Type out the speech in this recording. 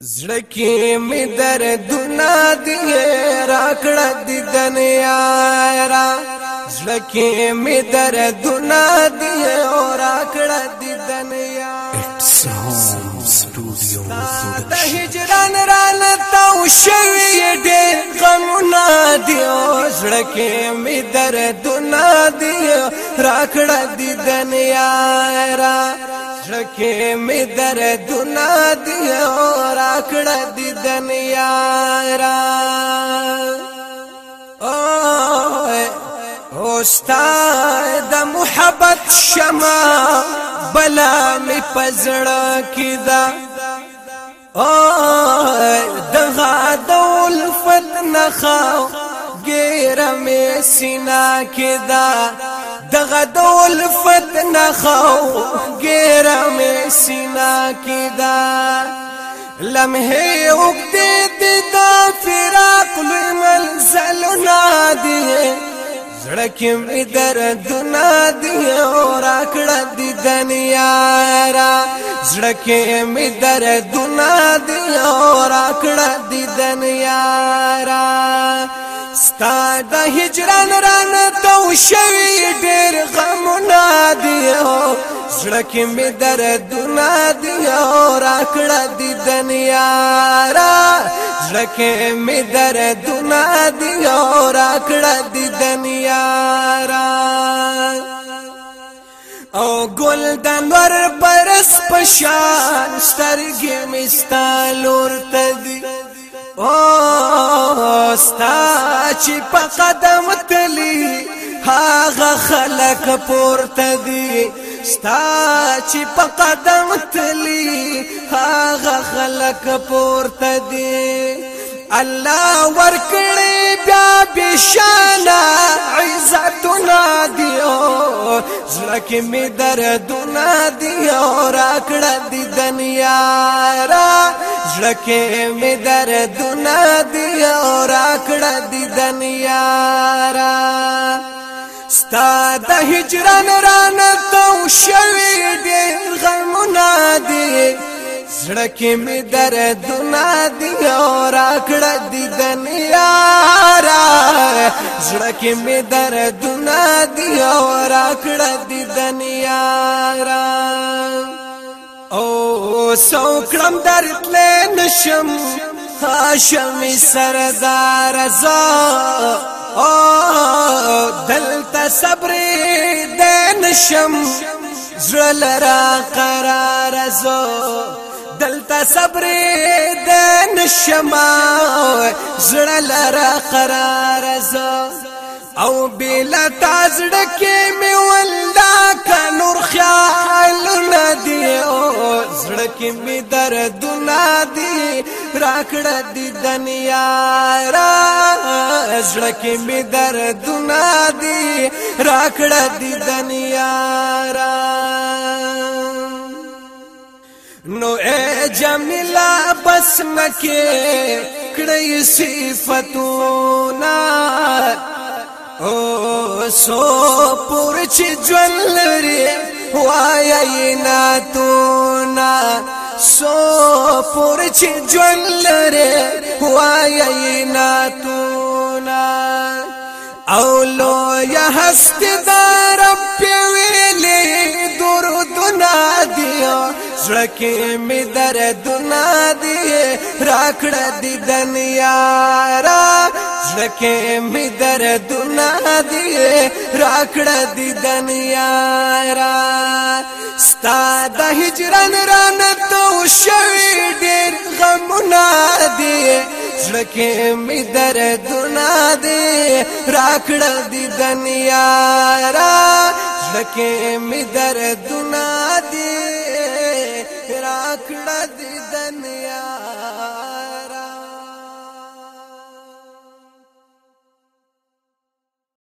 زړه کې می دردونه دی راکړه د دنیا را زړه کې می دردونه دی راکړه د دنیا د هجران ران تاو شوی دې غمونه دی زړه کې می دردونه دی راکړه د دنیا را زړه کې مې دردونه دی او راکړه دی دنیا را او استاد محبت شمع بلا مې پزړه کې دا او دغه دول فتنه خاو ګیره مې سینا کې دا دغه دول فتنه خو ګیره مې سینا کې دا لمحه وګدې د فراق لمل زلنا دی زړه کې مې دردونه دی او راکړه دی دنیا را زړه کې مې دردونه دی او راکړه دی دنیا را تا د هجران ران تو شوی ډیر غم نادیو زړه کې مې درد نادیو راکړه دی دنیا را زړه کې مې درد نادیو راکړه دی دنیا را او ګل د نور پرس پشان سترګې مې ستالور تدی او ستا چې په قدم تلی هاغه خلق پورته دی ستا چې په قدم تلی هاغه خلق پورته دی الله ورکړي بیا بشانا عزتنا دیو زلکی می دردنا دیو راکڑا دی دنیا را زلکی می دردنا دیو راکڑا دی دنیا را ستا د هجران رانه تو شوی ډیر زړه کې مې دردونه دی او راکړه دی دنیا را زړه کې مې دردونه دی او راکړه دی دنیا را او سو کړم درد لې نشم هاشم سردار زا او دلته صبر دې نشم زړه لرا قرار زو دلته صبر د نشما زړه لرا قرار ز او بلا تازړ کې می ولدا ک نور خیال ندی او زړه کې می درد ندی راکړه دی دنیا را زړه کې می درد ندی راکړه دی دنیا را نو اے جمیلا بس نکې کړي صفاتونا او سو پور چې جولري وایي ناتونا سو پور چې جولري وایي ناتونا او لو یا هستدا کې می دردونه دی راکړه دی دنیا را زکه می دردونه دی راکړه دی دنیا را ستا د هجران ران ته شوی ډیر غمونه دی زکه می دردونه دی راکړه دی دنیا را زکه می دردونه دی کړه دي دنیا